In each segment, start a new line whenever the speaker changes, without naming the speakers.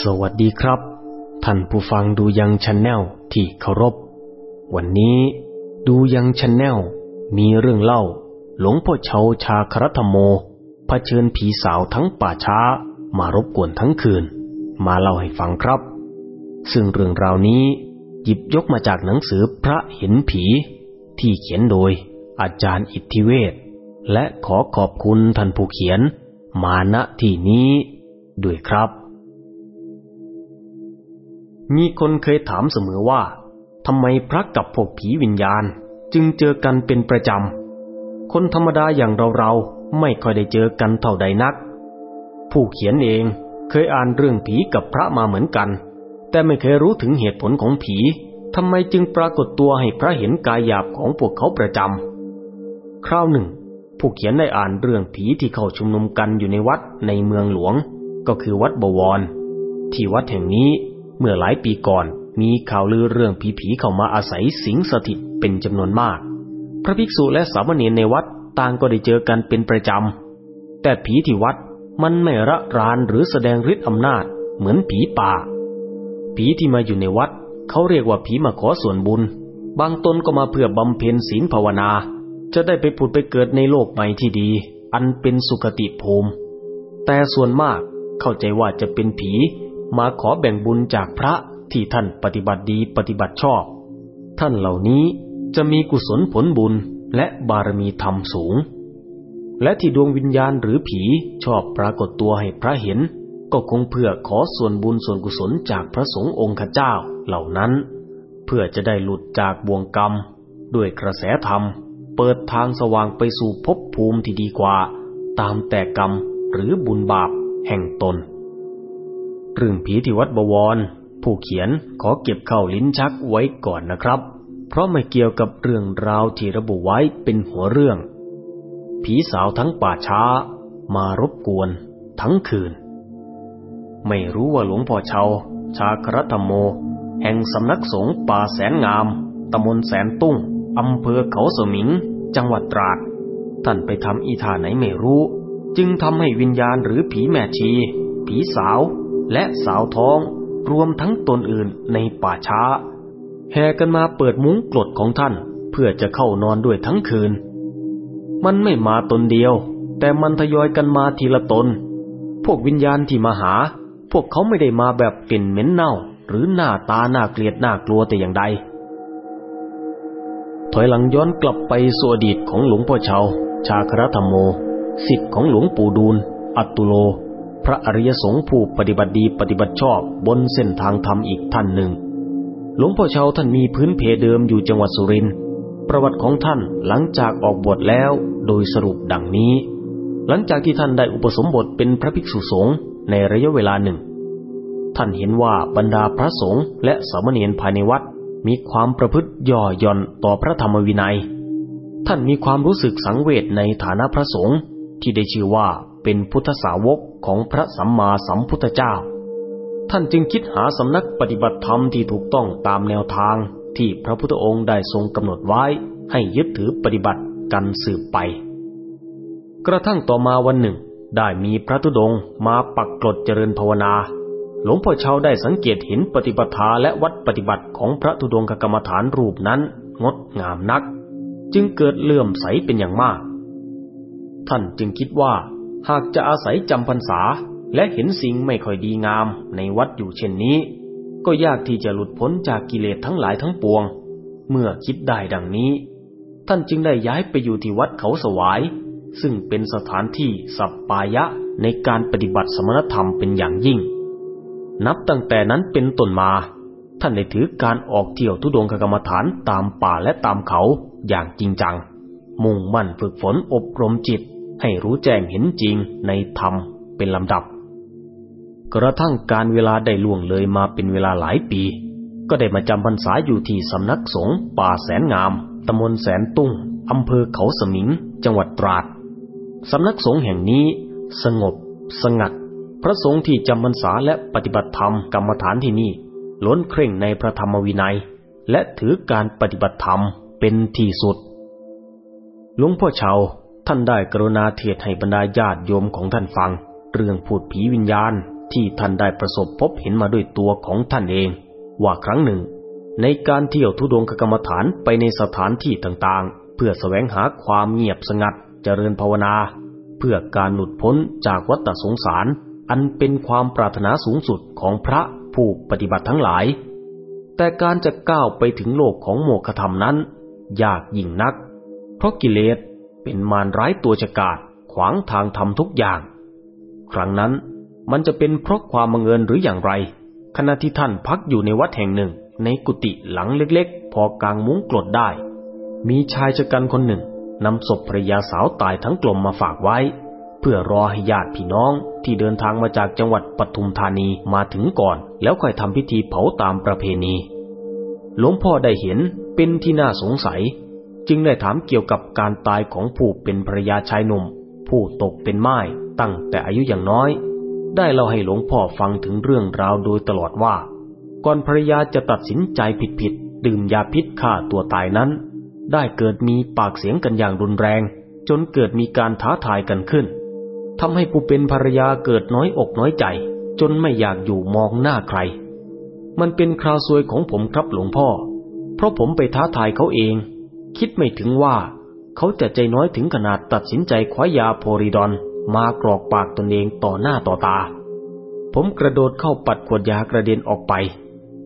สวัสดีครับ ท่านผู้ฟังดูยัง Channel ที่เคารพ วันนี้ดูยัง Channel มีเรื่องเล่า หลวงพ่อเชาชาครัตโมเผชิญผีสาวทั้งป่าช้ามารบกวนทั้งคืน มาเล่าให้ฟังครับ ซึ่งเรื่องราวนี้หยิบยกมาจากหนังสือพระเห็นผี ที่เขียนโดยอาจารย์อิทธิเวศและขอขอบคุณท่านผู้เขียน มาณที่นี้ ด้วยครับ มีคนเคยถามเสมอว่าทำไมพระกับพวกผีวิญญาณจึงเจอกันเป็นประจำ คนธรรมดาอย่างเราๆไม่ค่อยได้เจอกันเท่าใดนัก ผู้เขียนเองเคยอ่านเรื่องผีกับพระมาเหมือนกัน แต่ไม่เคยรู้ถึงเหตุผลของผีทำไมจึงปรากฏตัวให้พระเห็นกายหยาบของพวกเขาประจำ คราวหนึ่ง ผู้เขียนได้อ่านเรื่องผีที่เข้าชุมนุมกันอยู่ในวัดในเมืองหลวง ก็คือวัดบวร ที่วัดแห่งนี้ เมื่อหลายปีก่อนมีข่าวลือเรื่องผีๆเข้ามาอาศัยสิงสถิตเป็นจำนวนมาก พระภิกษุและสามเณรในวัดต่างก็ได้เจอกันเป็นประจำ แต่ผีที่วัดมันไม่ระรานหรือแสดงฤทธิ์อำนาจเหมือนผีป่า ผีที่มาอยู่ในวัด เขาเรียกว่าผีมาขอส่วนบุญ บางตนก็มาเพื่อบำเพ็ญศีลภาวนา จะได้ไปผุดไปเกิดในโลกใหม่ที่ดี อันเป็นสุคติภูมิ แต่ส่วนมากเข้าใจว่าจะเป็นผี มาขอแบ่งบุญจากพระที่ท่านปฏิบัติดีปฏิบัติชอบ ท่านเหล่านี้จะมีกุศลผลบุญและบารมีธรรมสูง และที่ดวงวิญญาณหรือผีชอบปรากฏตัวให้พระเห็น ก็คงเพื่อขอส่วนบุญส่วนกุศลจากพระสงฆ์องค์ขเจ้าเหล่านั้น เพื่อจะได้หลุดจากบ่วงกรรม ด้วยกระแสธรรม เปิดทางสว่างไปสู่ภพภูมิที่ดีกว่า ตามแต่กรรมหรือบุญบาปแห่งตน เรื่องผีที่วัดบวร ผู้เขียนขอเก็บเข้าลิ้นชักไว้ก่อนนะครับ เพราะไม่เกี่ยวกับเรื่องราวที่ระบุไว้เป็นหัวเรื่อง ผีสาวทั้งป่าช้า มารบกวน ทั้งคืน ไม่รู้ว่าหลวงพ่อเชาชาครธรรมโม แห่งสำนักสงฆ์ป่าแสนงามตำบลแสนตุ้งอำเภอเขาสมิง จังหวัดตราด ท่านไปทำอีท่าไหนไม่รู้ จึงทำให้วิญญาณหรือผีแม่ชี ผีสาว และสาวท้องรวมทั้งตนอื่นในป่าช้า แห่กันมาเปิดมุ้งกลดของท่าน เพื่อจะเข้านอนด้วยทั้งคืน มันไม่มาตนเดียว แต่มันทยอยกันมาทีละตน พวกวิญญาณที่มาหา พวกเขาไม่ได้มาแบบกลิ่นเหม็นเน่า หรือหน้าตาหน้าเกลียดหน้ากลัวแต่อย่างใด ถอยหลังย้อนกลับไปสู่อดีตของหลวงพ่อเชาชาครธรรมโมสิทธิ์ของหลวงปู่ดูล อัตุโล พระอริยสงฆ์ผู้ปฏิบัติดีปฏิบัติชอบบนเส้นทางธรรมอีกท่านหนึ่ง หลวงพ่อเชาท่านมีพื้นเพเดิมอยู่จังหวัดสุรินทร์ประวัติของท่านหลังจากออกบวชแล้วโดยสรุปดังนี้ หลังจากที่ท่านได้อุปสมบทเป็นพระภิกษุสงฆ์ในระยะเวลาหนึ่ง ท่านเห็นว่าบรรดาพระสงฆ์และสามเณรภายในวัดมีความประพฤติย่อหย่อนต่อพระธรรมวินัย ท่านมีความรู้สึกสังเวชในฐานะพระสงฆ์ที่ได้ชื่อว่า เป็นพุทธสาวกของพระสัมมาสัมพุทธเจ้า ท่านจึงคิดหาสำนักปฏิบัติธรรมที่ถูกต้องตามแนวทางที่พระพุทธองค์ได้ทรงกำหนดไว้ ให้ยึดถือปฏิบัติกันสืบไป กระทั่งต่อมาวันหนึ่ง ได้มีพระธุดงค์มาปักกลดเจริญภาวนา หลวงพ่อเชาได้สังเกตเห็นปฏิปทาและวัดปฏิบัติของพระธุดงคกรรมฐานรูปนั้น งดงามนัก จึงเกิดเลื่อมใสเป็นอย่างมาก ท่านจึงคิดว่า หากจะอาศัยจำพรรษาและเห็นสิ่งไม่ค่อยดีงามในวัดอยู่เช่นนี้ ก็ยากที่จะหลุดพ้นจากกิเลสทั้งหลายทั้งปวง เมื่อคิดได้ดังนี้ ท่านจึงได้ย้ายไปอยู่ที่วัดเขาสวาย ซึ่งเป็นสถานที่สัปปายะในการปฏิบัติสมณธรรมเป็นอย่างยิ่ง นับตั้งแต่นั้นเป็นต้นมา ท่านได้ถือการออกเที่ยวทุดงคกรรมฐานตามป่าและตามเขาอย่างจริงจัง มุ่งมั่นฝึกฝนอบรมจิต ให้รู้แจ้งเห็นจริงในธรรมเป็นลำดับ กระทั่งการเวลาได้ล่วงเลยมาเป็นเวลาหลายปี ก็ได้มาจำพรรษาอยู่ที่สำนักสงฆ์ป่าแสนงามตำบลแสนตุ้งอำเภอเขาสมิง จังหวัดตราดสำนักสงฆ์แห่งนี้ สงบ สงัด พระสงฆ์ที่จำพรรษาและปฏิบัติธรรมกรรมฐานที่นี่ล้นเคร่งในพระธรรมวินัย และถือการปฏิบัติธรรมเป็นที่สุดหลวงพ่อเชา ท่านได้กรุณาเทศให้บรรดาญาติโยมของท่านฟัง เรื่องพูดผีวิญญาณที่ท่านได้ประสบพบเห็นมาด้วยตัวของท่านเอง ว่าครั้งหนึ่ง ในการเที่ยวทุดงกรรมฐานไปในสถานที่ต่างๆ เพื่อแสวงหาความเงียบสงัดเจริญภาวนา เพื่อการหลุดพ้นจากวัฏสงสาร อันเป็นความปรารถนาสูงสุดของพระผู้ปฏิบัติทั้งหลาย แต่การจะก้าวไปถึงโลกของโมฆะธรรมนั้น ยากยิ่งนัก เพราะกิเลส เป็นมารร้ายตัวฉกาจขวางทางทำทุกอย่าง ครั้งนั้นมันจะเป็นเพราะความบังเอิญหรืออย่างไร ขณะที่ท่านพักอยู่ในวัดแห่งหนึ่ง ในกุฏิหลังเล็กๆ พอกางมุ้งกลดได้ มีชายชะกันคนหนึ่งนำศพภรยาสาวตายทั้งกลมมาฝากไว้ เพื่อรอให้ญาติพี่น้องที่เดินทางมาจากจังหวัดปทุมธานีมาถึงก่อน แล้วค่อยทำพิธีเผาตามประเพณีหลวงพ่อได้เห็นเป็นที่น่าสงสัย จึงได้ถามเกี่ยวกับการตายของผู้เป็นภรยาชายหนุ่ม ผู้ตกเป็นไม้ตั้งแต่อายุอย่างน้อย ได้เล่าให้หลวงพ่อฟังถึงเรื่องราวโดยตลอดว่า ก่อนภรยาจะตัดสินใจผิดๆดื่มยาพิษฆ่าตัวตายนั้น ได้เกิดมีปากเสียงกันอย่างรุนแรง จนเกิดมีการท้าทายกันขึ้นทำให้ผู้เป็นภรรยาเกิดน้อยอกน้อยใจ จนไม่อยากอยู่มองหน้าใคร มันเป็นคราวซวยของผมครับหลวงพ่อ เพราะผมไปท้าทายเขาเอง คิดไม่ถึงว่า เขาจะใจน้อยถึงขนาดตัดสินใจคว้ายาโพริดอนมากรอกปากตนเองต่อหน้าต่อตา ผมกระโดดเข้าปัดขวดยากระเด็นออกไป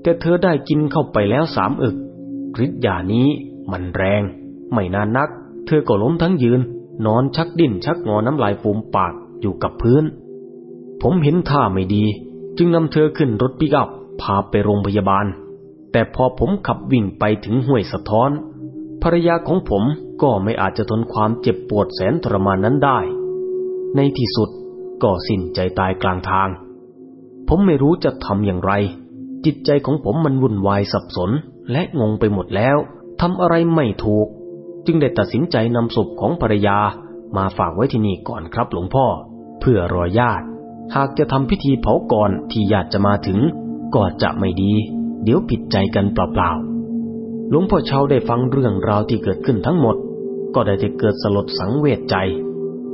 แต่เธอได้กินเข้าไปแล้วสามอึกฤทธิ์ยานี้มันแรง ไม่นานนัก เธอก็ล้มทั้งยืน นอนชักดิ้นชักงอน้ำลายฟูมปากอยู่กับพื้น ผมเห็นท่าไม่ดี จึงนำเธอขึ้นรถปิกอัพพาไปโรงพยาบาล แต่พอผมขับวิ่งไปถึงห้วยสะท้อน ภรรยาของผมก็ไม่อาจจะทนความเจ็บปวดแสนทรมานนั้นได้ ในที่สุดก็สิ้นใจตายกลางทาง ผมไม่รู้จะทำอย่างไร จิตใจของผมมันวุ่นวายสับสนและงงไปหมดแล้วทำอะไรไม่ถูก จึงได้ตัดสินใจนำศพของภรรยามาฝากไว้ที่นี่ก่อนครับหลวงพ่อ เพื่อรอญาติ หากจะทำพิธีเผาก่อนที่ญาติจะมาถึง ก็จะไม่ดี เดี๋ยวผิดใจกันเปล่าๆ หลวงพ่อเชาได้ฟังเรื่องราวที่เกิดขึ้นทั้งหมด ก็ได้แต่เกิดสลดสังเวชใจ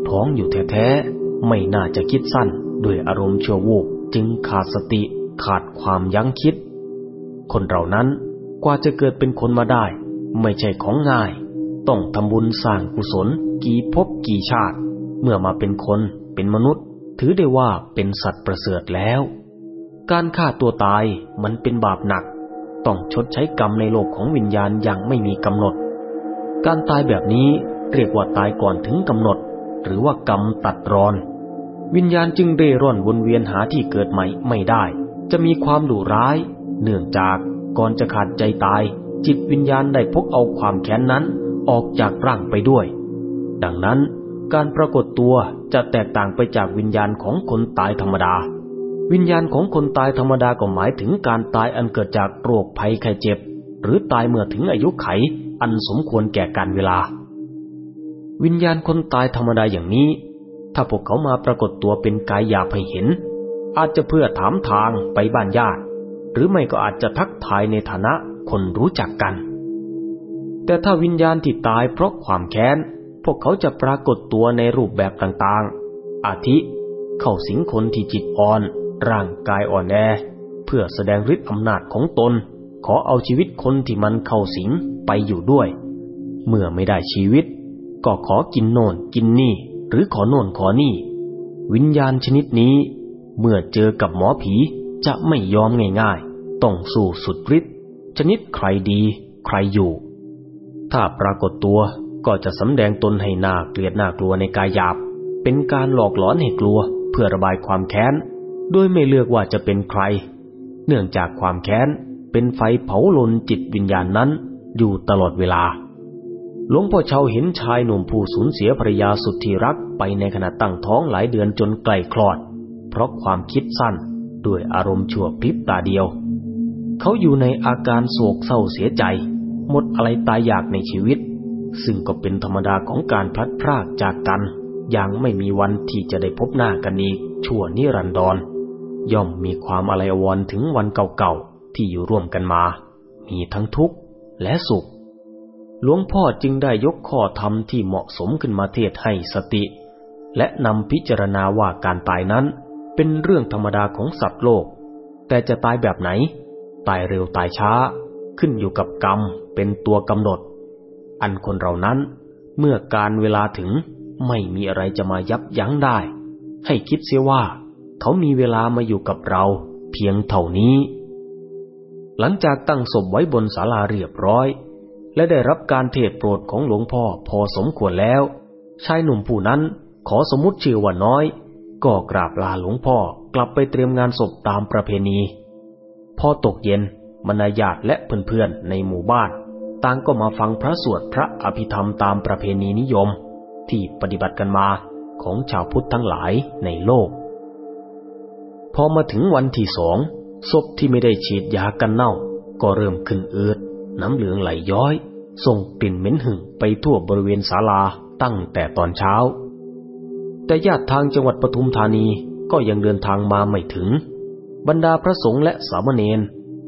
ท้องอยู่แท้ๆ ไม่น่าจะคิดสั้น ด้วยอารมณ์ชั่ววูบจึงขาดสติขาดความยั้งคิด คนเรานั้นกว่าจะเกิดเป็นคนมาได้ ไม่ใช่ของง่าย ต้องทำบุญสร้างกุศล กี่ภพกี่ชาติ เมื่อมาเป็นคนเป็นมนุษย์ ถือได้ว่าเป็นสัตว์ประเสริฐแล้ว การฆ่าตัวตายมันเป็นบาปหนัก ต้องชดใช้กรรมในโลกของวิญญาณอย่างไม่มีกำหนด การตายแบบนี้เรียกว่าตายก่อนถึงกำหนด หรือว่ากรรมตัดรอน วิญญาณจึงเร่ร่อนวนเวียนหาที่เกิดใหม่ไม่ได้ จะมีความดุร้าย เนื่องจากก่อนจะขาดใจตาย จิตวิญญาณได้พกเอาความแค้นนั้นออกจากร่างไปด้วย ดังนั้นการปรากฏตัวจะแตกต่างไปจากวิญญาณของคนตายธรรมดา วิญญาณของคนตายธรรมดาก็หมายถึงการตายอันเกิดจากโรคภัยไข้เจ็บ หรือตายเมื่อถึงอายุไข อันสมควรแก่การเวลา วิญญาณคนตายธรรมดาอย่างนี้ ถ้าพวกเขามาปรากฏตัวเป็นกายหยาบให้เห็น อาจจะเพื่อถามทางไปบ้านญาติ หรือไม่ก็อาจจะทักทายในฐานะคนรู้จักกัน แต่ถ้าวิญญาณที่ตายเพราะความแค้น พวกเขาจะปรากฏตัวในรูปแบบต่างๆ อาทิ เข้าสิงคนที่จิตอ่อน ร่างกายอ่อนแอ เพื่อแสดงฤทธิ์อำนาจของตน ขอเอาชีวิตคนที่มันเข้าสิงไปอยู่ด้วย เมื่อไม่ได้ชีวิต ก็ขอกินโน่นกินนี่ หรือขอโน่นขอนี่ วิญญาณชนิดนี้ เมื่อเจอกับหมอผีจะไม่ยอมง่ายๆ ต้องสู้สุดฤทธิชนิดใครดี ใครอยู่ ถ้าปรากฏตัวก็จะสำแดงตนให้น่าเกลียดน่ากลัวในกายหยาบ เป็นการหลอกหลอนให้กลัวเพื่อระบายความแค้น โดยไม่เลือกว่าจะเป็นใคร เนื่องจากความแค้นเป็นไฟเผาลนจิตวิญญาณนั้นอยู่ตลอดเวลา หลวงพ่อเชาเห็นชายหนุ่มผู้สูญเสียภรรยาสุดที่รักไปในขณะตั้งท้องหลายเดือนจนไกลคลอด เพราะความคิดสั้นด้วยอารมณ์ชั่วพริบตาเดียว เขาอยู่ในอาการโศกเศร้าเสียใจ หมดอะไรตายอยากในชีวิต ซึ่งก็เป็นธรรมดาของการพลัดพรากจากกัน อย่างไม่มีวันที่จะได้พบหน้ากันอีกชั่วนิรันดร ย่อมมีความอะไรววรถึงวันเก่าๆที่อยู่ร่วมกันมา มีทั้งทุกข์และสุข หลวงพ่อจึงได้ยกข้อธรรมที่เหมาะสมขึ้นมาเทศให้สติ และนำพิจารณาว่าการตายนั้นเป็นเรื่องธรรมดาของสัตว์โลก แต่จะตายแบบไหน ตายเร็วตายช้า ขึ้นอยู่กับกรรมเป็นตัวกำหนด อันคนเรานั้นเมื่อการเวลาถึงไม่มีอะไรจะมายับยั้งได้ ให้คิดเสียว่า เขามีเวลามาอยู่กับเรา เพียงเท่านี้ หลังจากตั้งศพไว้บนศาลาเรียบร้อย และได้รับการเทศโปรดของหลวงพ่อพอสมควรแล้ว ชายหนุ่มผู้นั้นขอสมมติชื่อว่าน้อย ก็กราบลาหลวงพ่อกลับไปเตรียมงานศพตามประเพณี พอตกเย็นบรรดาญาตและเพื่อนๆในหมู่บ้าน ต่างก็มาฟังพระสวดพระอภิธรรมตามประเพณีนิยม ที่ปฏิบัติกันมาของชาวพุทธทั้งหลายในโลก พอมาถึงวันที่สองศพที่ไม่ได้ฉีดยากันเน่า ก็เริ่มขึ้นอืดน้ำเหลืองไหลย้อยส่งกลิ่นเหม็นหึ่งไปทั่วบริเวณศาลาตั้งแต่ตอนเช้า แต่ญาติทางจังหวัดปทุมธานีก็ยังเดินทางมาไม่ถึง บรรดาพระสงฆ์และสามเณร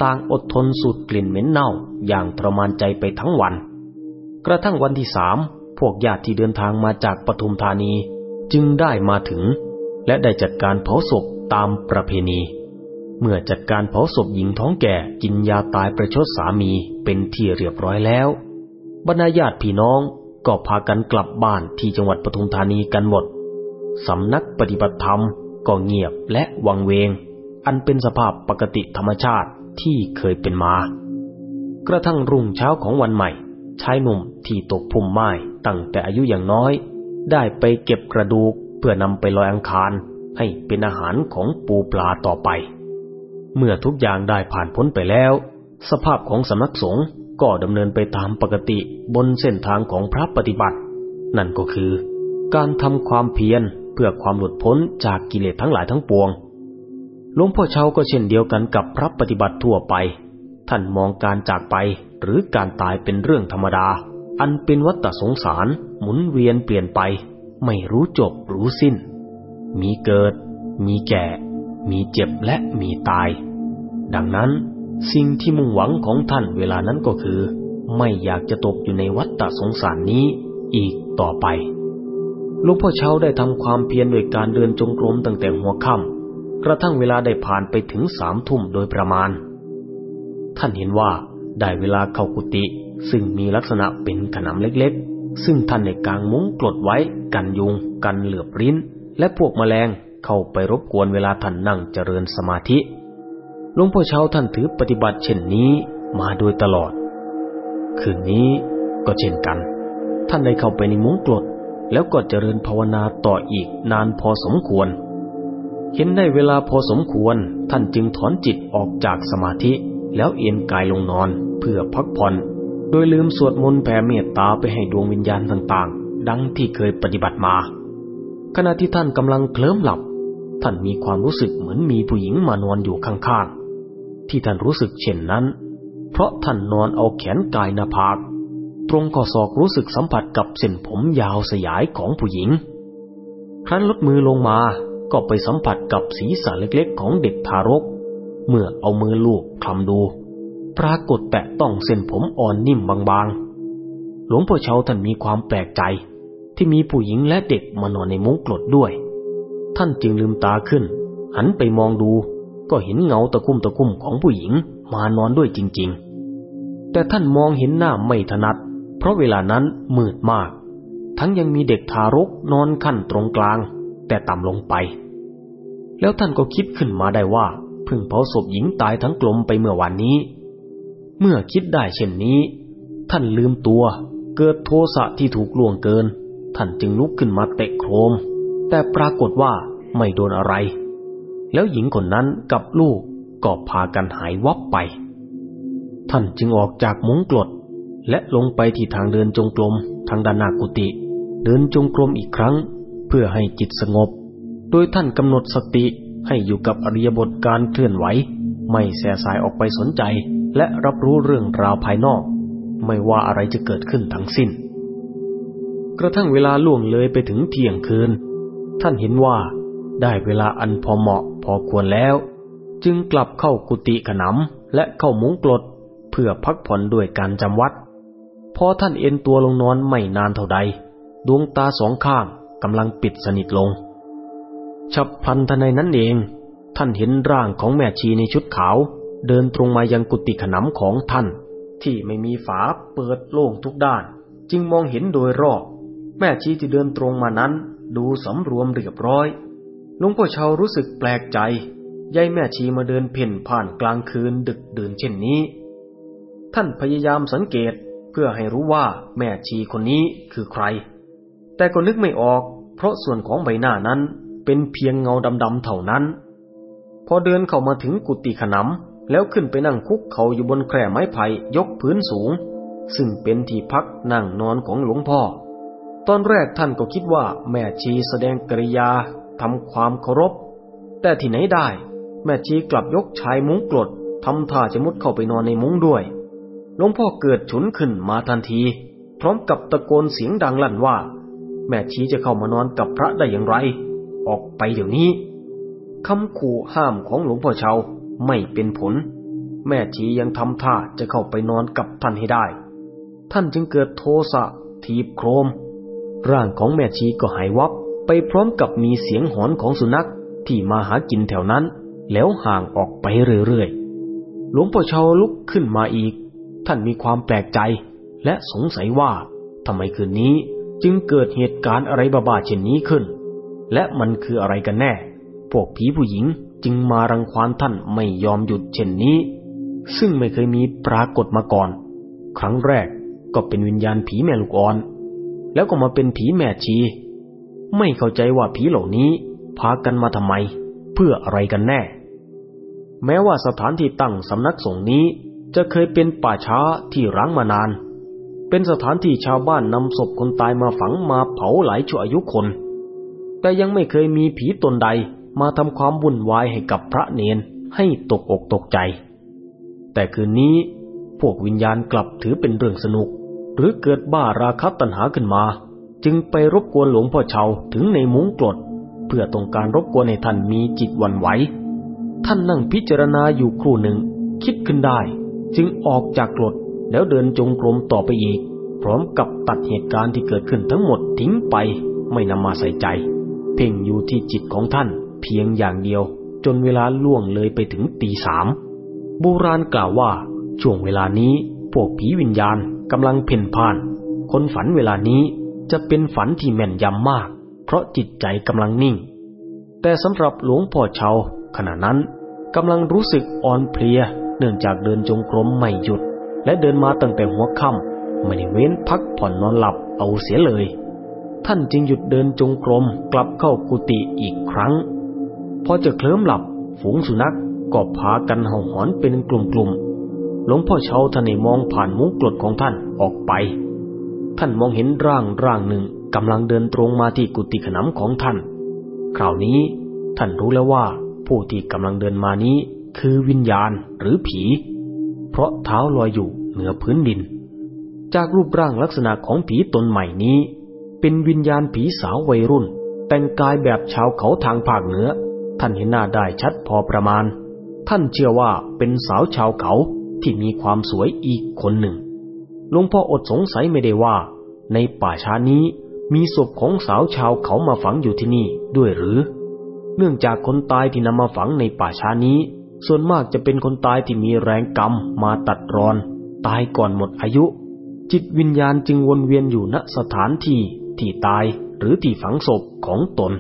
ต่างอดทนสูดกลิ่นเหม็นเน่าอย่างทรมานใจไปทั้งวัน กระทั่งวันที่สามพวกญาติที่เดินทางมาจากปทุมธานีจึงได้มาถึง และได้จัดการเผาศพ ตามประเพณี เมื่อจัดการเผาศพหญิงท้องแก่กินยาตายประชดสามีเป็นที่เรียบร้อยแล้ว บรรดาญาติพี่น้องก็พากันกลับบ้านที่จังหวัดปทุมธานีกันหมด สำนักปฏิบัติธรรมก็เงียบและวังเวง อันเป็นสภาพปกติธรรมชาติที่เคยเป็นมา กระทั่งรุ่งเช้าของวันใหม่ชายหนุ่มที่ตกพุ่มไม้ตั้งแต่อายุอย่างน้อย ได้ไปเก็บกระดูกเพื่อนำไปลอยอังคาร ให้เป็นอาหารของปูปลาต่อไป เมื่อทุกอย่างได้ผ่านพ้นไปแล้ว สภาพของสำนักสงฆ์ก็ดำเนินไปตามปกติบนเส้นทางของพระปฏิบัติ นั่นก็คือ การทำความเพียรเพื่อความหลุดพ้นจากกิเลสทั้งหลายทั้งปวงหลวงพ่อเชาก็เช่นเดียวกันกับพระปฏิบัติทั่วไป ท่านมองการจากไปหรือการตายเป็นเรื่องธรรมดา อันเป็นวัฏสงสารหมุนเวียนเปลี่ยนไป ไม่รู้จบรู้สิ้น มีเกิด มีแก่ มีเจ็บและมีตาย ดังนั้นสิ่งที่มุ่งหวังของท่านเวลานั้นก็คือ ไม่อยากจะตกอยู่ในวัฏฏสงสารนี้อีกต่อไปหลวงพ่อเชาได้ทำความเพียรโดยการเดินจงกรมตั้งแต่หัวค่ำกระทั่งเวลาได้ผ่านไปถึงสามทุ่มโดยประมาณ ท่านเห็นว่าได้เวลาเข้ากุฏิซึ่งมีลักษณะเป็นขนำเล็กๆ ซึ่งท่านในกลางมุ้งกลดไว้ กันยุง กันเหลือบริ้น และพวกแมลงเข้าไปรบกวนเวลาท่านนั่งเจริญสมาธิหลวงพ่อเชาท่านถือปฏิบัติเช่นนี้มาโดยตลอด คืนนี้ก็เช่นกัน ท่านได้เข้าไปในมุ้งกลดแล้วก็เจริญภาวนาต่ออีกนานพอสมควร เห็นได้เวลาพอสมควรท่านจึงถอนจิตออกจากสมาธิแล้วเอนกายลงนอนเพื่อพักผ่อน โดยลืมสวดมนต์แผ่เมตตาไปให้ดวงวิญญาณต่างๆ ดังที่เคยปฏิบัติมา ขณะที่ท่านกำลังเคลิ้มหลับ ท่านมีความรู้สึกเหมือนมีผู้หญิงมานอนอยู่ข้างๆ ที่ท่านรู้สึกเช่นนั้น เพราะท่านนอนเอาแขนกายหน้าผาก ตรงข้อศอกรู้สึกสัมผัสกับเส้นผมยาวสยายของผู้หญิง ครั้นลดมือลงมาก็ไปสัมผัสกับศีรษะเล็กๆ ของเด็กทารก เมื่อเอามือลูกคลำดู ปรากฏแตะต้องเส้นผมอ่อนนิ่มบางๆ หลวงพ่อเชาท่านมีความแปลกใจ ที่มีผู้หญิงและเด็กมานอนในมุ้งกลดด้วย ท่านจึงลืมตาขึ้น หันไปมองดู ก็เห็นเงาตะคุ่มตะคุ่มของผู้หญิงมานอนด้วยจริง ๆ แต่ท่านมองเห็นหน้าไม่ถนัด เพราะเวลานั้นมืดมาก ทั้งยังมีเด็กทารกนอนขั้นตรงกลาง แต่ต่ำลงไป แล้วท่านก็คิดขึ้นมาได้ว่าเพิ่งเผาศพหญิงตายทั้งกลมไปเมื่อวันนี้ เมื่อคิดได้เช่นนี้ ท่านลืมตัวเกิดโทสะที่ถูกล่วงเกิน ท่านจึงลุกขึ้นมาเตะโครม แต่ปรากฏว่าไม่โดนอะไร แล้วหญิงคนนั้นกับลูกก็พากันหายวับไป ท่านจึงออกจากมุ้งกลด และลงไปที่ทางเดินจงกรมทางด้านหน้ากุติเดินจงกรมอีกครั้ง เพื่อให้จิตสงบ โดยท่านกำหนดสติให้อยู่กับอริยบทการเคลื่อนไหว ไม่แสสายออกไปสนใจ และรับรู้เรื่องราวภายนอก ไม่ว่าอะไรจะเกิดขึ้นทั้งสิ้น กระทั่งเวลาล่วงเลยไปถึงเที่ยงคืน ท่านเห็นว่าได้เวลาอันพอเหมาะพอควรแล้ว จึงกลับเข้ากุฏิขนำและเข้ามุ้งกลดเพื่อพักผ่อนด้วยการจำวัดพอท่านเอ็นตัวลงนอนไม่นานเท่าใด ดวงตาสองข้างกำลังปิดสนิทลง ฉับพลันทันใดนั้นเอง ท่านเห็นร่างของแม่ชีในชุดขาว เดินตรงมายังกุฏิขนำของท่าน ที่ไม่มีฝาเปิดโล่งทุกด้าน จึงมองเห็นโดยรอบ แม่ชีที่เดินตรงมานั้น ดูสำรวมเรียบร้อยหลวงพ่อเชารู้สึกแปลกใจยายแม่ชีมาเดินเพ่นผ่านกลางคืนดึกดื่นเช่นนี้ ท่านพยายามสังเกตเพื่อให้รู้ว่าแม่ชีคนนี้คือใคร แต่ก็นึกไม่ออก เพราะส่วนของใบหน้านั้นเป็นเพียงเงาดำๆเท่านั้น พอเดินเข้ามาถึงกุฏิขนำแล้วขึ้นไปนั่งคุกเข่าอยู่บนแคร่ไม้ไผ่ยกพื้นสูง ซึ่งเป็นที่พักนั่งนอนของหลวงพ่อ ตอนแรกท่านก็คิดว่าแม่ชีแสดงกริยาทำความเคารพ แต่ที่ไหนได้ แม่ชีกลับยกชายมุ้งกลดทำท่าจะมุดเข้าไปนอนในมุ้งด้วยหลวงพ่อเกิดฉุนขึ้นมาทันที พร้อมกับตะโกนเสียงดังลั่นว่า แม่ชีจะเข้ามานอนกับพระได้อย่างไร ออกไปเดี๋ยวนี้คำขู่ห้ามของหลวงพ่อเชาไม่เป็นผล แม่ชียังทำท่าจะเข้าไปนอนกับท่านให้ได้ ท่านจึงเกิดโทสะทีบโครม ร่างของแม่ชีก็หายวับไปพร้อมกับมีเสียงหอนของสุนัขที่มาหากินแถวนั้น แล้วห่างออกไปเรื่อยๆ หลวงพ่อชาลุกขึ้นมาอีก ท่านมีความแปลกใจ และสงสัยว่าทำไมคืนนี้จึงเกิดเหตุการณ์อะไรบ้าๆเช่นนี้ขึ้น และมันคืออะไรกันแน่ พวกผีผู้หญิงจึงมารังควานท่านไม่ยอมหยุดเช่นนี้ ซึ่งไม่เคยมีปรากฏมาก่อน ครั้งแรกก็เป็นวิญญาณผีแม่ลูกอ่อน แล้วก็มาเป็นผีแม่ชี ไม่เข้าใจว่าผีเหล่านี้พากันมาทำไม เพื่ออะไรกันแน่ แม้ว่าสถานที่ตั้งสำนักสงฆ์นี้จะเคยเป็นป่าช้าที่ร้างมานาน เป็นสถานที่ชาวบ้านนำศพคนตายมาฝังมาเผาหลายชั่วอายุคน แต่ยังไม่เคยมีผีตนใดมาทำความวุ่นวายให้กับพระเนนให้ตกอกตกใจ แต่คืนนี้พวกวิญญาณกลับถือเป็นเรื่องสนุก หรือเกิดบ้าราคะตัณหาขึ้นมา จึงไปรบกวนหลวงพ่อเชาถึงในมุ้งกรดเพื่อต้องการรบกวนให้ท่านมีจิตวันไหวท่านนั่งพิจารณาอยู่ครู่หนึ่ง คิดขึ้นได้ จึงออกจากกรดแล้วเดินจงกรมต่อไปอีก พร้อมกับตัดเหตุการณ์ที่เกิดขึ้นทั้งหมดทิ้งไปไม่นำมาใส่ใจ เพ่งอยู่ที่จิตของท่านเพียงอย่างเดียว จนเวลาล่วงเลยไปถึงตีสามโบราณกล่าวว่าช่วงเวลานี้พวกผีวิญญาณ กำลังเพ่นพ่าน คนฝันเวลานี้จะเป็นฝันที่แม่นยำมาก เพราะจิตใจกำลังนิ่ง แต่สำหรับหลวงพ่อเชาขณะนั้นกำลังรู้สึกอ่อนเพลีย เนื่องจากเดินจงกรมไม่หยุด และเดินมาตั้งแต่หัวค่ำไม่ได้เว้นพักผ่อนนอนหลับเอาเสียเลย ท่านจึงหยุดเดินจงกรมกลับเข้ากุฏิอีกครั้ง พอจะเคลิ้มหลับฝูงสุนัขก็พากันเห่าหอนเป็นกลุ่มๆ หลวงพ่อเชาท่านมองผ่านมุ้งกรดของท่านออกไป ท่านมองเห็นร่างร่างหนึ่งกำลังเดินตรงมาที่กุฏิขนำของท่าน คราวนี้ท่านรู้แล้วว่าผู้ที่กำลังเดินมานี้คือวิญญาณหรือผี เพราะเท้าลอยอยู่เหนือพื้นดิน จากรูปร่างลักษณะของผีตนใหม่นี้ เป็นวิญญาณผีสาววัยรุ่น แต่งกายแบบชาวเขาทางภาคเหนือ ท่านเห็นหน้าได้ชัดพอประมาณ ท่านเชื่อว่าเป็นสาวชาวเขา ที่มีความสวยอีกคนหนึ่งหลวงพ่ออดสงสัยไม่ได้ว่า ในป่าช้านี้มีศพของสาวชาวเขามาฝังอยู่ที่นี่ด้วยหรือ เนื่องจากคนตายที่นำมาฝังในป่าช้านี้ ส่วนมากจะเป็นคนตายที่มีแรงกรรมมาตัดรอน ตายก่อนหมดอายุ จิตวิญญาณจึงวนเวียนอยู่ณสถานที่ที่ตายหรือที่ฝังศพของตน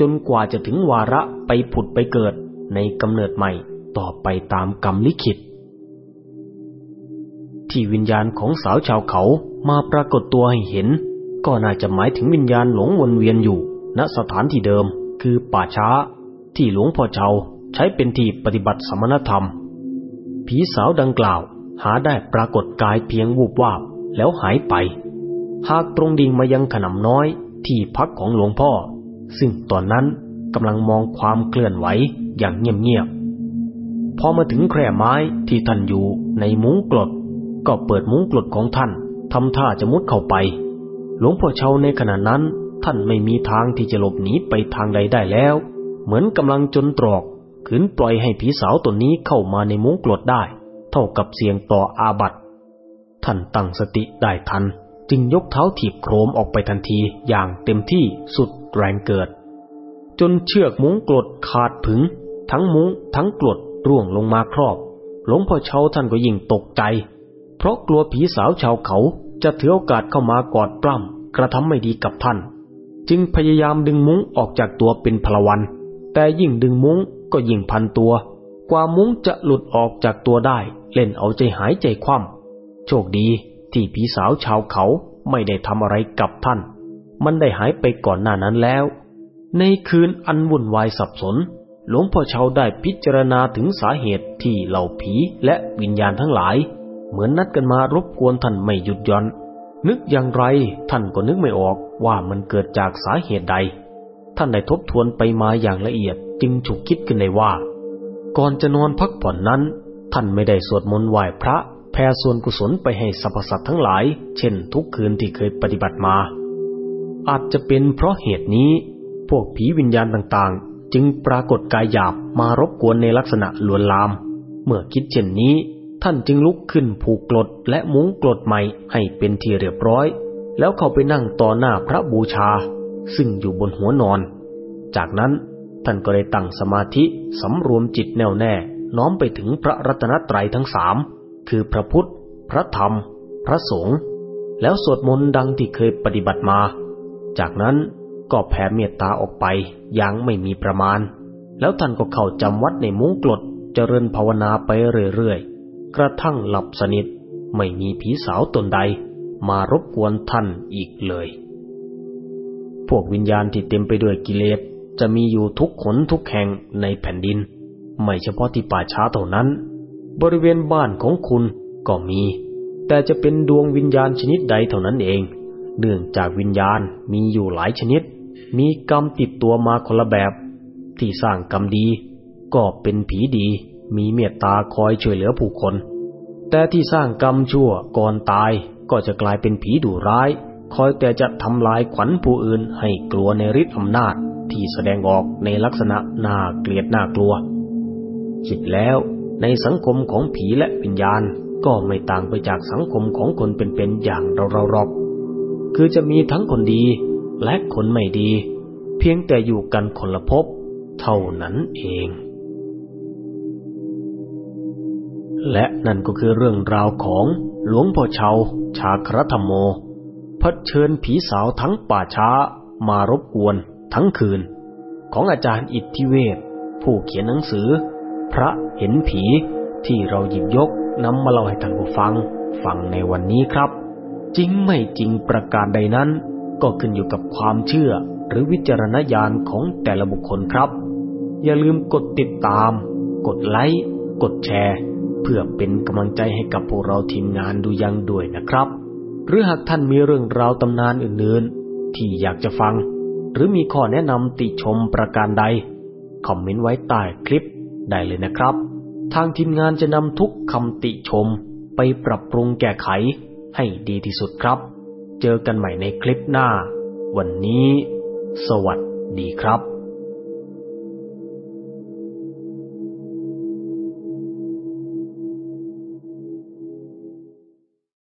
จนกว่าจะถึงวาระไปผุดไปเกิดในกำเนิดใหม่ต่อไปตามกรรมลิขิต ที่วิญญาณของสาวชาวเขามาปรากฏตัวให้เห็น ก็น่าจะหมายถึงวิญญาณหลงวนเวียนอยู่ ณสถานที่เดิม คือป่าช้า ที่หลวงพ่อเชาใช้เป็นที่ปฏิบัติสมณธรรม ผีสาวดังกล่าว หาได้ปรากฏกายเพียงวูบวาบแล้วหายไป หากตรงดิ่งมายังขนำน้อยที่พักของหลวงพ่อ ซึ่งตอนนั้นกำลังมองความเคลื่อนไหวอย่างเงียบๆพอมาถึงแคร่ไม้ที่ท่านอยู่ในมุ้งกรด ก็เปิดมุ้งกลดของท่านทำท่าจะมุดเข้าไป หลวงพ่อเชาในขณะนั้นท่านไม่มีทางที่จะหลบหนีไปทางใดได้แล้ว เหมือนกำลังจนตรอกขืนปล่อยให้ผีสาวตนนี้เข้ามาในมุ้งกลดได้ เท่ากับเสียงต่ออาบัตท่านตั้งสติได้ทัน จึงยกเท้าถีบโครมออกไปทันทีอย่างเต็มที่สุดแรงเกิดจจนเชือกมุ้งกรดขาดผึง ทั้งมุ้งทั้งกรดร่วงลงมาครอบ หลวงพ่อเชาท่านก็ยิ่งตกใจ เพราะกลัวผีสาวชาวเขาจะถือโอกาสเข้ามากอดปล้ำกระทำไม่ดีกับท่าน จึงพยายามดึงมุ้งออกจากตัวเป็นพลวัน แต่ยิ่งดึงมุ้งก็ยิ่งพันตัว กว่ามุ้งจะหลุดออกจากตัวได้ เล่นเอาใจหายใจคว่ำโชคดีที่ผีสาวชาวเขาไม่ได้ทำอะไรกับท่าน มันได้หายไปก่อนหน้านั้นแล้ว ในคืนอันวุ่นวายสับสน หลวงพ่อเชาได้พิจารณาถึงสาเหตุที่เหล่าผีและวิญญาณทั้งหลาย เหมือนนัดกันมารบกวนท่านไม่หยุดย่อน นึกอย่างไรท่านก็นึกไม่ออกว่ามันเกิดจากสาเหตุใด ท่านได้ทบทวนไปมาอย่างละเอียดจึงฉุกคิดขึ้นได้ว่า ก่อนจะนอนพักผ่อนนั้น ท่านไม่ได้สวดมนต์ไหว้พระแผ่ส่วนกุศลไปให้สรรพสัตว์ทั้งหลาย เช่น ทุกคืนที่เคยปฏิบัติมา อาจจะเป็นเพราะเหตุนี้ พวกผีวิญญาณต่างๆ จึงปรากฏกายหยาบมารบกวนในลักษณะลวนลาม เมื่อคิดเช่นนี้ ท่านจึงลุกขึ้นผูกกรดและมุ้งกรดใหม่ให้เป็นที่เรียบร้อย แล้วเข้าไปนั่งต่อหน้าพระบูชา ซึ่งอยู่บนหัวนอน จากนั้นท่านก็ได้ตั้งสมาธิสำรวมจิตแน่วแน่ น้อมไปถึงพระรัตนตรัยทั้งสามคือพระพุทธ พระธรรม พระสงฆ์แล้วสวดมนต์ดังที่เคยปฏิบัติมา จากนั้นก็แผ่เมตตาออกไปอย่างไม่มีประมาณ แล้วท่านก็เข้าจำวัดในมุ้งกลดเจริญภาวนาไปเรื่อยๆ กระทั่งหลับสนิทไม่มีผีสาวตนใดมารบกวนท่านอีกเลย พวกวิญญาณที่เต็มไปด้วยกิเลสจะมีอยู่ทุกขนทุกแห่งในแผ่นดิน ไม่เฉพาะที่ป่าช้าเท่านั้น บริเวณบ้านของคุณก็มี แต่จะเป็นดวงวิญญาณชนิดใดเท่านั้นเอง เนื่องจากวิญญาณมีอยู่หลายชนิด มีกรรมติดตัวมาคนละแบบ ที่สร้างกรรมดี ก็เป็นผีดี มีเมตตาคอยช่วยเหลือผู้คน แต่ที่สร้างกรรมชั่วก่อนตายก็จะกลายเป็นผีดุร้าย คอยแต่จะทำลายขวัญผู้อื่นให้กลัวในฤทธิ์อำนาจที่แสดงออกในลักษณะน่าเกลียดน่ากลัว คิดแล้วในสังคมของผีและวิญญาณก็ไม่ต่างไปจากสังคมของคนเป็นๆอย่างเราเราหรอก คือจะมีทั้งคนดีและคนไม่ดี เพียงแต่อยู่กันคนละภพเท่านั้นเอง และนั่นก็คือเรื่องราวของหลวงพ่อเชาชาครธรรมโมพัดเชิญผีสาวทั้งป่าช้ามารบกวนทั้งคืน ของอาจารย์อิทธิเวศผู้เขียนหนังสือ พระเห็นผีที่เราหยิบยกนำมาเล่าให้ท่านผู้ฟังฟังในวันนี้ครับ จริงไม่จริงประการใดนั้น ก็ขึ้นอยู่กับความเชื่อหรือวิจารณญาณของแต่ละบุคคลครับ อย่าลืมกดติดตาม กดไลค์กดแชร์ เพื่อเป็นกำลังใจให้กับพวกเราทีมงานดูยังด้วยนะครับ หรือหากท่านมีเรื่องราวตำนานอื่นๆ ที่อยากจะฟัง หรือมีข้อแนะนำติชมประการใด คอมเมนต์ไว้ใต้คลิปได้เลยนะครับ ทางทีมงานจะนำทุกคำติชมไปปรับปรุงแก้ไขให้ดีที่สุดครับ เจอกันใหม่ในคลิปหน้า วันนี้ สวัสดีครับ